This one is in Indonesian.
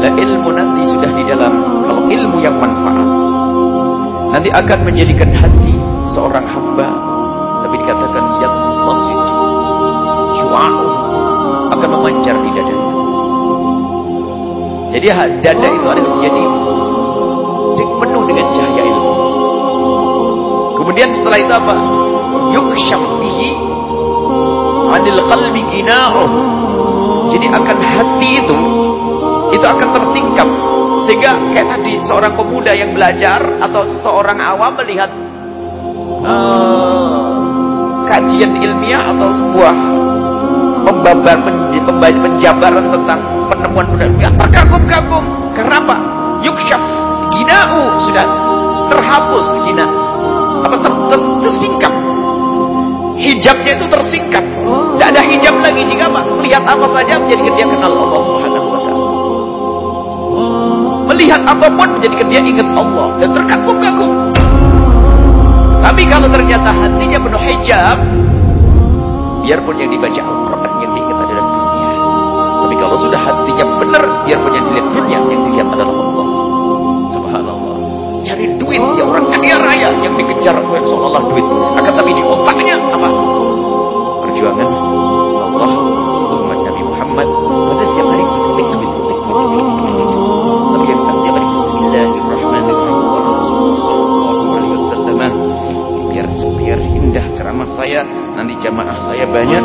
lah ilmu nanti sudah di dalam. Kalau ilmu yang manfaat nanti akan menjadikan hati seorang hamba. Tapi dikatakan yang masjid syu'a'u akan memancar di dada itu. Jadi dada itu akan menjadi penuh dengan cahaya ilmu. Kemudian setelah itu apa? Yuk bihi adil qalbi ginahu. Jadi akan hati itu itu akan tersingkap. Sehingga kayak tadi seorang pemuda yang belajar atau seorang awam melihat uh, kajian ilmiah atau sebuah pembabar penjabaran tentang penemuan ilmiah terkagum-kagum karena apa? Yukshaf. Ginau. Sudah terhapus gina. Apa ter, ter, tersingkap. Hijabnya itu tersingkap. Tidak ada hijab lagi jika melihat apa saja menjadikan dia kenal Allah apa pun menjadikan dia ingat Allah dan terkagum-kagum tapi kalau ternyata hatinya penuh hijab, biarpun yang dibaca Al-Quran yang diingat adalah dunia. Tapi kalau sudah hatinya benar, biarpun yang dilihat dunia, yang dilihat adalah Allah. Subhanallah. Cari duit, ya orang kaya raya yang dikejar oleh seolah-olah duit. Saya nanti jamaah saya banyak